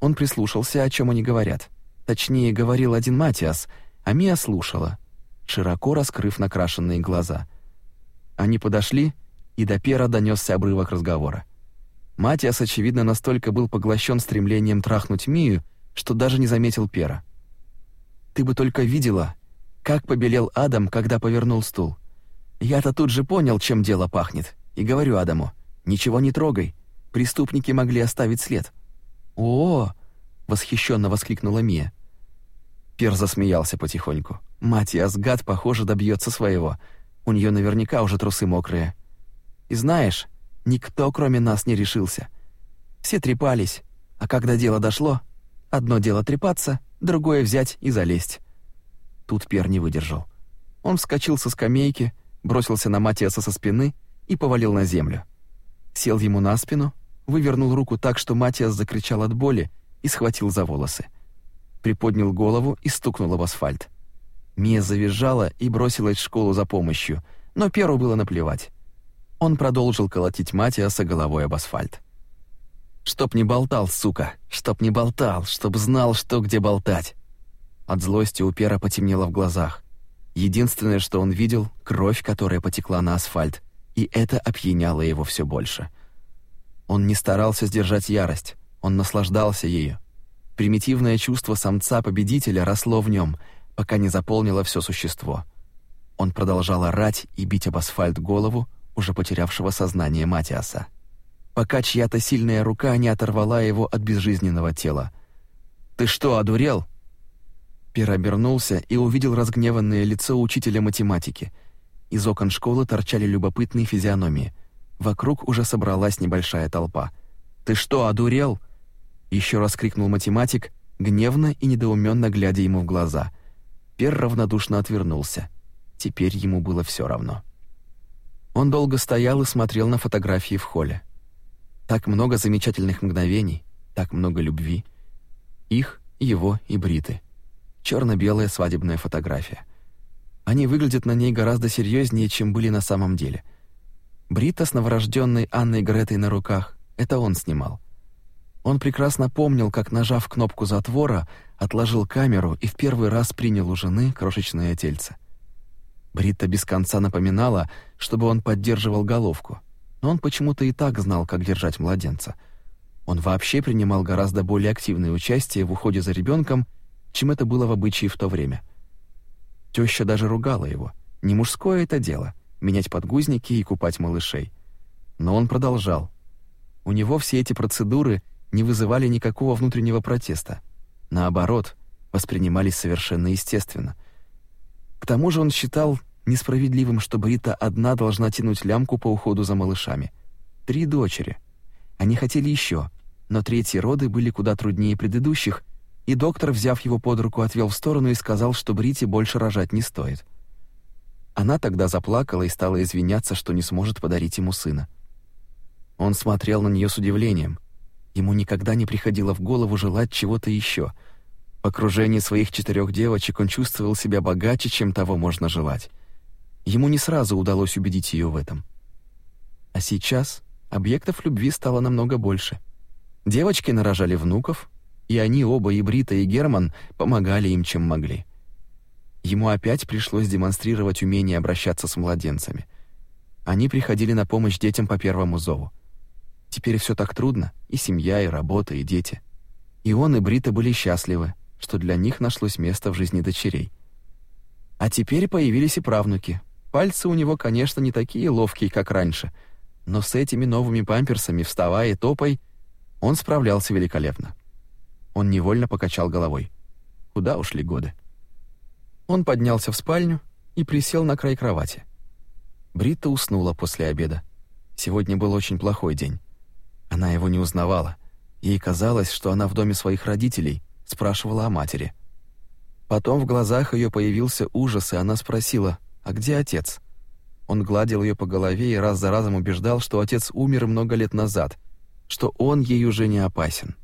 Он прислушался, о чем они говорят. Точнее, говорил один Матиас, а Мия слушала, широко раскрыв накрашенные глаза. Они подошли, и до пера донесся обрывок разговора. Матиас, очевидно, настолько был поглощен стремлением трахнуть Мию, что даже не заметил пера. Ты бы только видела, как побелел Адам, когда повернул стул. Я-то тут же понял, чем дело пахнет, и говорю Адаму: "Ничего не трогай. Преступники могли оставить след". О, -о, восхищенно воскликнула Мия. Пер засмеялся потихоньку. Матиас гад, похоже, добьется своего. У нее наверняка уже трусы мокрые. И знаешь, никто, кроме нас, не решился. Все трепались, а когда дело дошло, Одно дело трепаться, другое взять и залезть. Тут Пер не выдержал. Он вскочил со скамейки, бросился на Матиаса со спины и повалил на землю. Сел ему на спину, вывернул руку так, что Матиас закричал от боли и схватил за волосы. Приподнял голову и стукнул об асфальт. Мия завизжала и бросилась в школу за помощью, но Перу было наплевать. Он продолжил колотить Матиаса головой об асфальт. Чтоб не болтал, сука, чтоб не болтал, чтоб знал, что где болтать. От злости у Пера потемнело в глазах. Единственное, что он видел, кровь, которая потекла на асфальт, и это опьяняло его все больше. Он не старался сдержать ярость, он наслаждался ею. Примитивное чувство самца-победителя росло в нем, пока не заполнило все существо. Он продолжал орать и бить об асфальт голову уже потерявшего сознание Матиаса пока чья-то сильная рука не оторвала его от безжизненного тела. «Ты что, одурел?» Пер обернулся и увидел разгневанное лицо учителя математики. Из окон школы торчали любопытные физиономии. Вокруг уже собралась небольшая толпа. «Ты что, одурел?» Еще раз крикнул математик, гневно и недоуменно глядя ему в глаза. Пер равнодушно отвернулся. Теперь ему было все равно. Он долго стоял и смотрел на фотографии в холле. Так много замечательных мгновений, так много любви. Их, его и Бриты. черно белая свадебная фотография. Они выглядят на ней гораздо серьезнее, чем были на самом деле. Брита с новорожденной Анной Гретой на руках — это он снимал. Он прекрасно помнил, как, нажав кнопку затвора, отложил камеру и в первый раз принял у жены крошечное тельце. Бритта без конца напоминала, чтобы он поддерживал головку но он почему-то и так знал, как держать младенца. Он вообще принимал гораздо более активное участие в уходе за ребенком, чем это было в обычае в то время. Теща даже ругала его. Не мужское это дело — менять подгузники и купать малышей. Но он продолжал. У него все эти процедуры не вызывали никакого внутреннего протеста. Наоборот, воспринимались совершенно естественно. К тому же он считал Несправедливым, что Брита одна должна тянуть лямку по уходу за малышами. Три дочери. Они хотели еще, но третьи роды были куда труднее предыдущих, и доктор, взяв его под руку, отвел в сторону и сказал, что Брите больше рожать не стоит. Она тогда заплакала и стала извиняться, что не сможет подарить ему сына. Он смотрел на нее с удивлением. Ему никогда не приходило в голову желать чего-то еще. В окружении своих четырех девочек он чувствовал себя богаче, чем того можно желать. Ему не сразу удалось убедить ее в этом. А сейчас объектов любви стало намного больше. Девочки нарожали внуков, и они оба, и Брита, и Герман, помогали им, чем могли. Ему опять пришлось демонстрировать умение обращаться с младенцами. Они приходили на помощь детям по первому зову. Теперь все так трудно, и семья, и работа, и дети. И он, и Брита были счастливы, что для них нашлось место в жизни дочерей. А теперь появились и правнуки — Пальцы у него, конечно, не такие ловкие, как раньше, но с этими новыми памперсами, вставая и топой, он справлялся великолепно. Он невольно покачал головой. Куда ушли годы? Он поднялся в спальню и присел на край кровати. Бритта уснула после обеда. Сегодня был очень плохой день. Она его не узнавала. Ей казалось, что она в доме своих родителей, спрашивала о матери. Потом в глазах ее появился ужас, и она спросила: «А где отец?» Он гладил ее по голове и раз за разом убеждал, что отец умер много лет назад, что он ей уже не опасен.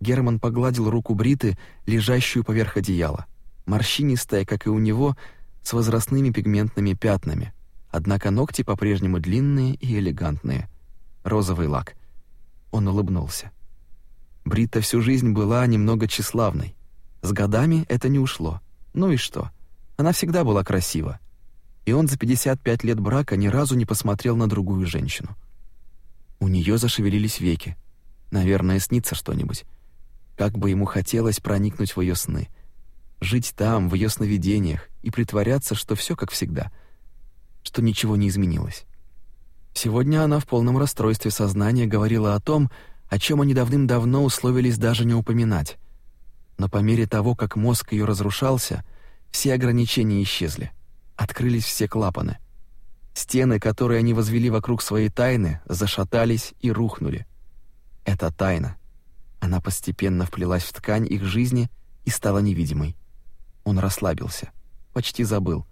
Герман погладил руку Бриты, лежащую поверх одеяла, морщинистая, как и у него, с возрастными пигментными пятнами, однако ногти по-прежнему длинные и элегантные. Розовый лак. Он улыбнулся. Брита всю жизнь была немного числавной, С годами это не ушло. Ну и что? Она всегда была красива и он за 55 лет брака ни разу не посмотрел на другую женщину. У нее зашевелились веки. Наверное, снится что-нибудь. Как бы ему хотелось проникнуть в ее сны, жить там, в ее сновидениях и притворяться, что все как всегда, что ничего не изменилось. Сегодня она в полном расстройстве сознания говорила о том, о чем они давным-давно условились даже не упоминать. Но по мере того, как мозг ее разрушался, все ограничения исчезли открылись все клапаны. Стены, которые они возвели вокруг своей тайны, зашатались и рухнули. Эта тайна. Она постепенно вплелась в ткань их жизни и стала невидимой. Он расслабился, почти забыл.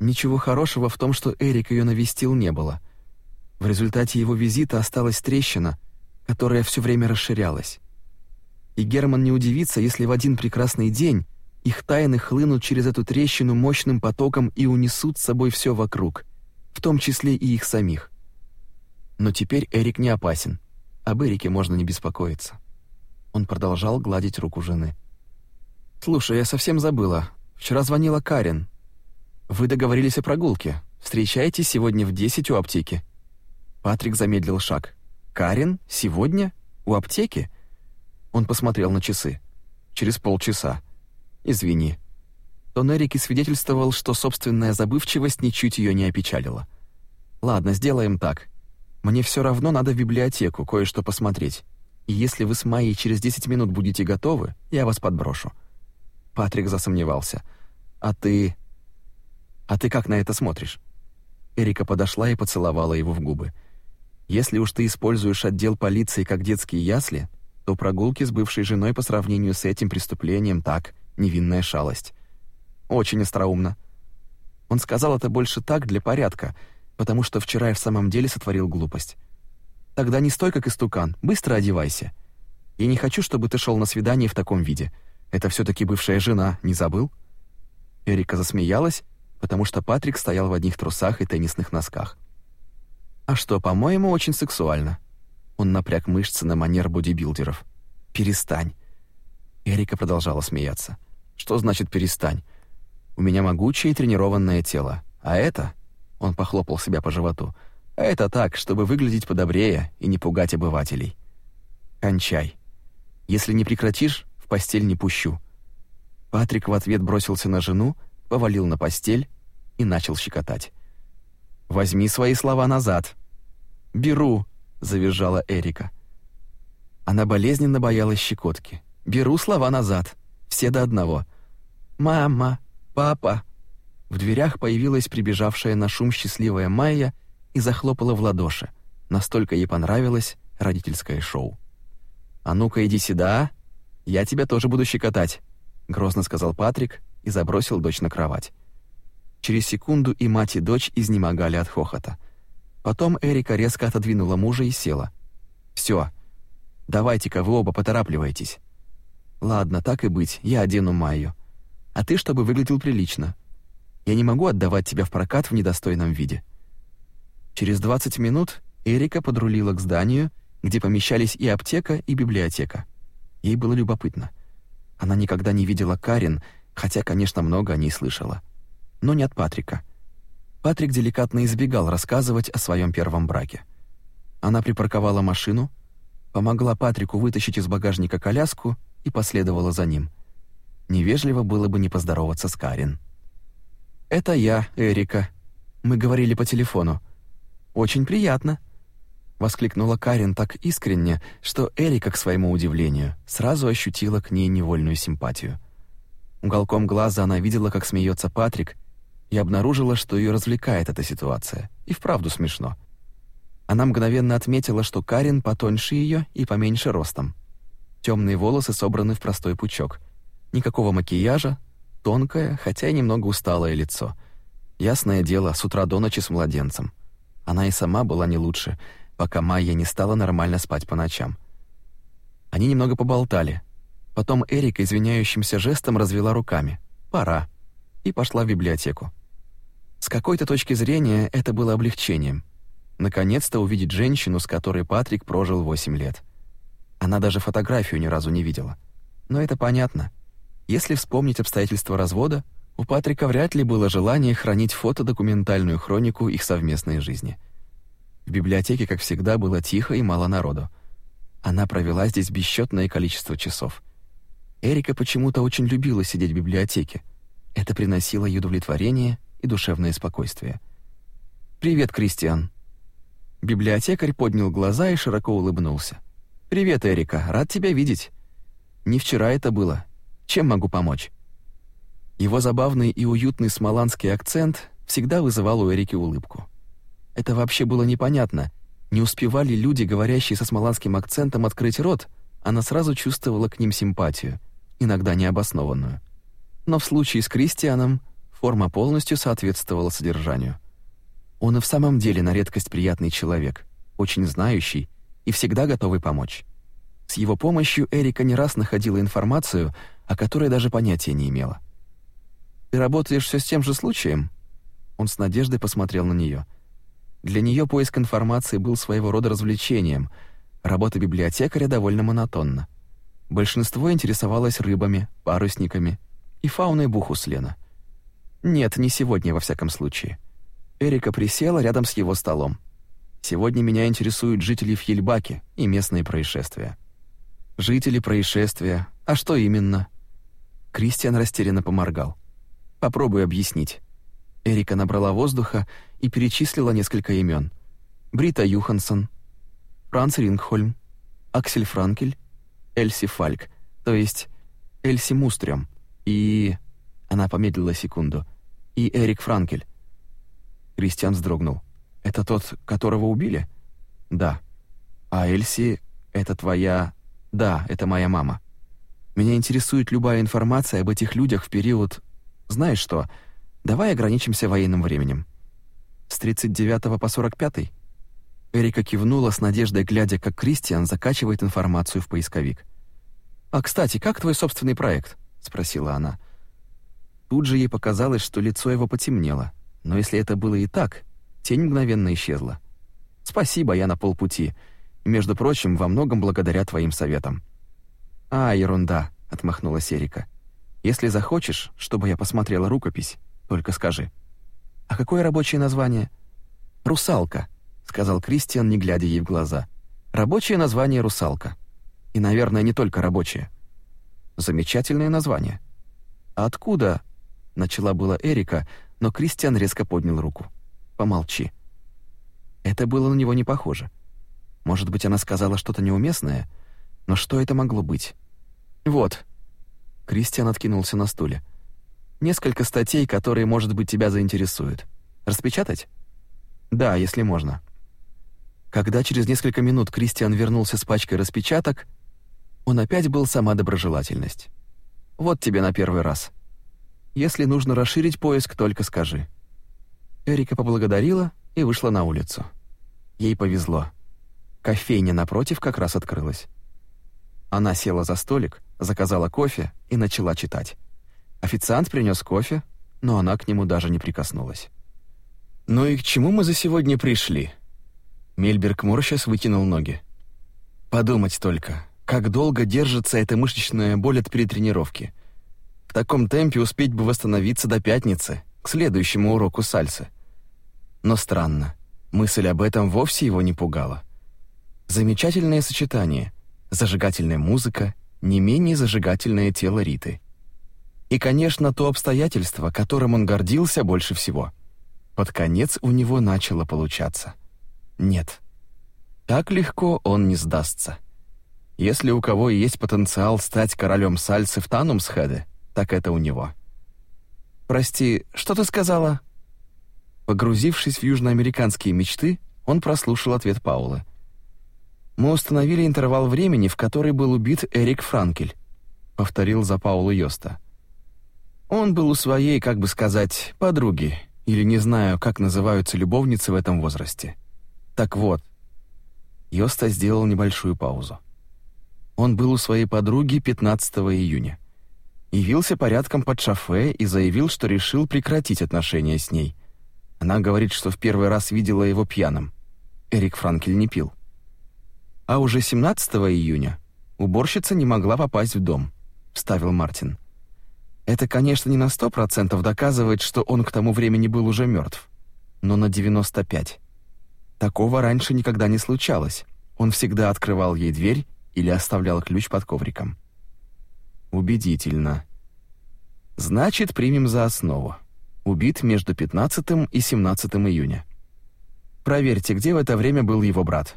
Ничего хорошего в том, что Эрик ее навестил, не было. В результате его визита осталась трещина, которая все время расширялась. И Герман не удивится, если в один прекрасный день их тайны хлынут через эту трещину мощным потоком и унесут с собой все вокруг, в том числе и их самих. Но теперь Эрик не опасен. Об Эрике можно не беспокоиться. Он продолжал гладить руку жены. «Слушай, я совсем забыла. Вчера звонила Карен. Вы договорились о прогулке. Встречайтесь сегодня в 10 у аптеки». Патрик замедлил шаг. «Карен? Сегодня? У аптеки?» Он посмотрел на часы. «Через полчаса. Извини. Тон Эрики свидетельствовал, что собственная забывчивость ничуть ее не опечалила. Ладно, сделаем так. Мне все равно надо в библиотеку кое-что посмотреть. И если вы с Майей через 10 минут будете готовы, я вас подброшу. Патрик засомневался. А ты А ты как на это смотришь? Эрика подошла и поцеловала его в губы. Если уж ты используешь отдел полиции как детские ясли, то прогулки с бывшей женой по сравнению с этим преступлением так невинная шалость. Очень остроумно. Он сказал это больше так для порядка, потому что вчера я в самом деле сотворил глупость. Тогда не стой как истукан, быстро одевайся. Я не хочу, чтобы ты шел на свидание в таком виде. Это все таки бывшая жена, не забыл? Эрика засмеялась, потому что Патрик стоял в одних трусах и теннисных носках. А что, по-моему, очень сексуально. Он напряг мышцы на манер бодибилдеров. Перестань. Эрика продолжала смеяться. Что значит перестань? У меня могучее и тренированное тело, а это, он похлопал себя по животу. А это так, чтобы выглядеть подобрее и не пугать обывателей. Кончай. Если не прекратишь, в постель не пущу. Патрик в ответ бросился на жену, повалил на постель и начал щекотать. Возьми свои слова назад. Беру, завизжала Эрика. Она болезненно боялась щекотки. Беру слова назад все до одного. «Мама! Папа!» В дверях появилась прибежавшая на шум счастливая Майя и захлопала в ладоши. Настолько ей понравилось родительское шоу. «А ну-ка иди сюда, а? я тебя тоже буду щекотать», — грозно сказал Патрик и забросил дочь на кровать. Через секунду и мать, и дочь изнемогали от хохота. Потом Эрика резко отодвинула мужа и села. «Все, давайте-ка вы оба поторапливайтесь. Ладно, так и быть, я одену Майю. А ты, чтобы выглядел прилично. Я не могу отдавать тебя в прокат в недостойном виде. Через 20 минут Эрика подрулила к зданию, где помещались и аптека, и библиотека. Ей было любопытно. Она никогда не видела Карен, хотя, конечно, много о ней слышала. Но не от Патрика. Патрик деликатно избегал рассказывать о своем первом браке. Она припарковала машину, помогла Патрику вытащить из багажника коляску и последовала за ним. Невежливо было бы не поздороваться с Карин. «Это я, Эрика. Мы говорили по телефону. Очень приятно», — воскликнула Карин так искренне, что Эрика, к своему удивлению, сразу ощутила к ней невольную симпатию. Уголком глаза она видела, как смеется Патрик, и обнаружила, что ее развлекает эта ситуация. И вправду смешно. Она мгновенно отметила, что Карин потоньше ее и поменьше ростом темные волосы собраны в простой пучок. Никакого макияжа, тонкое, хотя и немного усталое лицо. Ясное дело, с утра до ночи с младенцем. Она и сама была не лучше, пока Майя не стала нормально спать по ночам. Они немного поболтали. Потом Эрика извиняющимся жестом развела руками. «Пора». И пошла в библиотеку. С какой-то точки зрения это было облегчением. Наконец-то увидеть женщину, с которой Патрик прожил 8 лет. Она даже фотографию ни разу не видела. Но это понятно. Если вспомнить обстоятельства развода, у Патрика вряд ли было желание хранить фотодокументальную хронику их совместной жизни. В библиотеке, как всегда, было тихо и мало народу. Она провела здесь бесчетное количество часов. Эрика почему-то очень любила сидеть в библиотеке. Это приносило ей удовлетворение и душевное спокойствие. «Привет, Кристиан», Библиотекарь поднял глаза и широко улыбнулся. «Привет, Эрика, рад тебя видеть. Не вчера это было. Чем могу помочь?» Его забавный и уютный смоланский акцент всегда вызывал у Эрики улыбку. Это вообще было непонятно. Не успевали люди, говорящие со смоланским акцентом, открыть рот, она сразу чувствовала к ним симпатию, иногда необоснованную. Но в случае с Кристианом форма полностью соответствовала содержанию. Он и в самом деле на редкость приятный человек, очень знающий и всегда готовый помочь. С его помощью Эрика не раз находила информацию, о которой даже понятия не имела. «Ты работаешь все с тем же случаем?» Он с надеждой посмотрел на нее. Для нее поиск информации был своего рода развлечением. Работа библиотекаря довольно монотонна. Большинство интересовалось рыбами, парусниками и фауной Бухуслена. Нет, не сегодня во всяком случае. Эрика присела рядом с его столом. Сегодня меня интересуют жители Фьельбаки и местные происшествия. Жители происшествия. А что именно? Кристиан растерянно поморгал. Попробуй объяснить. Эрика набрала воздуха и перечислила несколько имен. Брита Юхансон, Франц Рингхольм, Аксель Франкель, Эльси Фальк, то есть Эльси Мустрём и... Она помедлила секунду. И Эрик Франкель. Кристиан вздрогнул. Это тот, которого убили? Да. А Эльси это твоя Да, это моя мама. Меня интересует любая информация об этих людях в период Знаешь что? Давай ограничимся военным временем. С 39 по 45. -й? Эрика кивнула с надеждой, глядя, как Кристиан закачивает информацию в поисковик. «А, кстати, как твой собственный проект?» — спросила она. Тут же ей показалось, что лицо его потемнело. Но если это было и так, Тень мгновенно исчезла. «Спасибо, я на полпути. Между прочим, во многом благодаря твоим советам». «А, ерунда», — отмахнулась Эрика. «Если захочешь, чтобы я посмотрела рукопись, только скажи». «А какое рабочее название?» «Русалка», — сказал Кристиан, не глядя ей в глаза. «Рабочее название «Русалка». И, наверное, не только рабочее. Замечательное название». «А откуда?» — начала была Эрика, но Кристиан резко поднял руку. Помолчи. Это было на него не похоже. Может быть, она сказала что-то неуместное, но что это могло быть? Вот. Кристиан откинулся на стуле. Несколько статей, которые, может быть, тебя заинтересуют. Распечатать? Да, если можно. Когда через несколько минут Кристиан вернулся с пачкой распечаток, он опять был сама доброжелательность. Вот тебе на первый раз. Если нужно расширить поиск, только скажи. Эрика поблагодарила и вышла на улицу. Ей повезло. Кофейня напротив как раз открылась. Она села за столик, заказала кофе и начала читать. Официант принес кофе, но она к нему даже не прикоснулась. «Ну и к чему мы за сегодня пришли?» Мельберг морщас вытянул ноги. «Подумать только, как долго держится эта мышечная боль от перетренировки. В таком темпе успеть бы восстановиться до пятницы, к следующему уроку сальсы. Но странно, мысль об этом вовсе его не пугала. Замечательное сочетание. Зажигательная музыка, не менее зажигательное тело Риты. И, конечно, то обстоятельство, которым он гордился больше всего. Под конец у него начало получаться. Нет. Так легко он не сдастся. Если у кого есть потенциал стать королем сальсы в Танумсхеде, так это у него. «Прости, что ты сказала?» Погрузившись в южноамериканские мечты, он прослушал ответ Паула. «Мы установили интервал времени, в который был убит Эрик Франкель», — повторил за Паула Йоста. «Он был у своей, как бы сказать, подруги, или не знаю, как называются любовницы в этом возрасте. Так вот». Йоста сделал небольшую паузу. Он был у своей подруги 15 июня. Явился порядком под шофе и заявил, что решил прекратить отношения с ней — она говорит, что в первый раз видела его пьяным. Эрик Франкель не пил. А уже 17 июня уборщица не могла попасть в дом, вставил Мартин. Это, конечно, не на сто процентов доказывает, что он к тому времени был уже мертв, но на 95. Такого раньше никогда не случалось. Он всегда открывал ей дверь или оставлял ключ под ковриком. Убедительно. Значит, примем за основу убит между 15 и 17 июня. Проверьте, где в это время был его брат».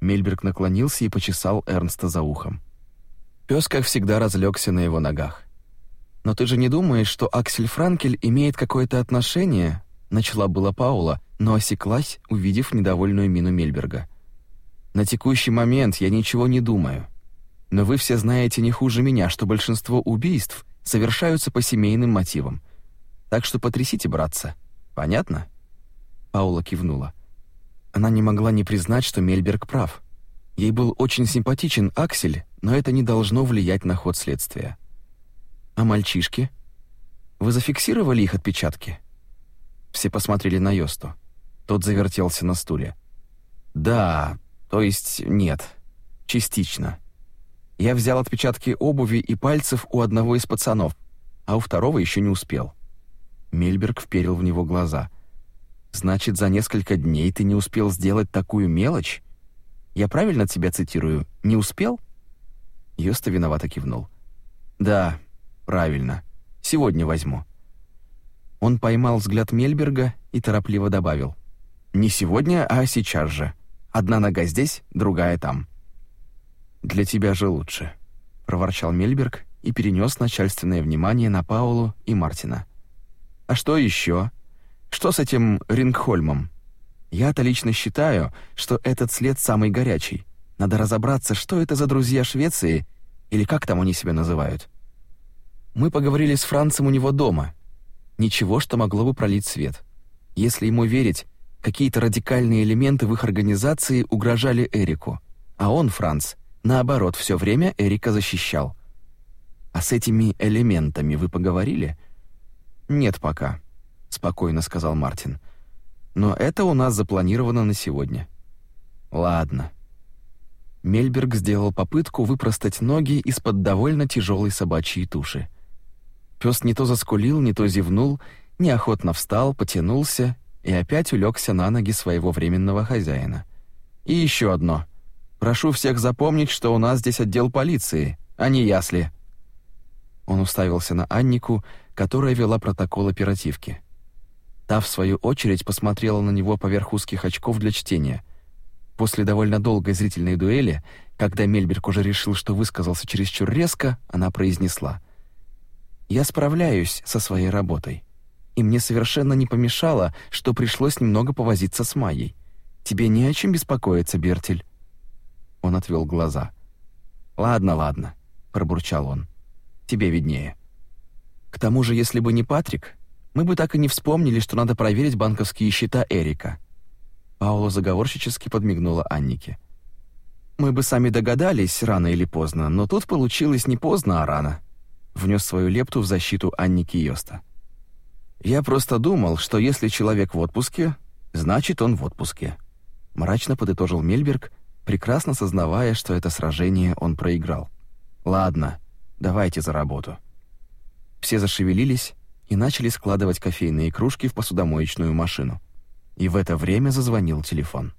Мельберг наклонился и почесал Эрнста за ухом. Пёс, как всегда, разлегся на его ногах. «Но ты же не думаешь, что Аксель Франкель имеет какое-то отношение?» Начала была Паула, но осеклась, увидев недовольную мину Мельберга. «На текущий момент я ничего не думаю. Но вы все знаете не хуже меня, что большинство убийств совершаются по семейным мотивам – так что потрясите, братца. Понятно?» Паула кивнула. Она не могла не признать, что Мельберг прав. Ей был очень симпатичен Аксель, но это не должно влиять на ход следствия. «А мальчишки? Вы зафиксировали их отпечатки?» Все посмотрели на Йосту. Тот завертелся на стуле. «Да, то есть нет. Частично. Я взял отпечатки обуви и пальцев у одного из пацанов, а у второго еще не успел. Мельберг вперил в него глаза. «Значит, за несколько дней ты не успел сделать такую мелочь? Я правильно тебя цитирую? Не успел?» Йоста виновато кивнул. «Да, правильно. Сегодня возьму». Он поймал взгляд Мельберга и торопливо добавил. «Не сегодня, а сейчас же. Одна нога здесь, другая там». «Для тебя же лучше», — проворчал Мельберг и перенес начальственное внимание на Паулу и Мартина. А что еще? Что с этим Рингхольмом? Я-то лично считаю, что этот след самый горячий. Надо разобраться, что это за друзья Швеции или как там они себя называют. Мы поговорили с Францем у него дома. Ничего, что могло бы пролить свет. Если ему верить, какие-то радикальные элементы в их организации угрожали Эрику, а он, Франц, наоборот, все время Эрика защищал. А с этими элементами вы поговорили? — нет пока, спокойно сказал Мартин. Но это у нас запланировано на сегодня. Ладно. Мельберг сделал попытку выпростать ноги из-под довольно тяжелой собачьей туши. Пёс не то заскулил, не то зевнул, неохотно встал, потянулся и опять улегся на ноги своего временного хозяина. И еще одно. Прошу всех запомнить, что у нас здесь отдел полиции, а не ясли. Он уставился на Аннику, которая вела протокол оперативки. Та, в свою очередь, посмотрела на него поверх узких очков для чтения. После довольно долгой зрительной дуэли, когда Мельберг уже решил, что высказался чересчур резко, она произнесла. «Я справляюсь со своей работой. И мне совершенно не помешало, что пришлось немного повозиться с Майей. Тебе не о чем беспокоиться, Бертель». Он отвел глаза. «Ладно, ладно», — пробурчал он. «Тебе виднее». К тому же, если бы не Патрик, мы бы так и не вспомнили, что надо проверить банковские счета Эрика. Паула заговорщически подмигнула Аннике. Мы бы сами догадались рано или поздно, но тут получилось не поздно, а рано. Внёс свою лепту в защиту Анники Йоста. Я просто думал, что если человек в отпуске, значит, он в отпуске, мрачно подытожил Мельберг, прекрасно сознавая, что это сражение он проиграл. Ладно, давайте за работу. Все зашевелились и начали складывать кофейные кружки в посудомоечную машину. И в это время зазвонил телефон.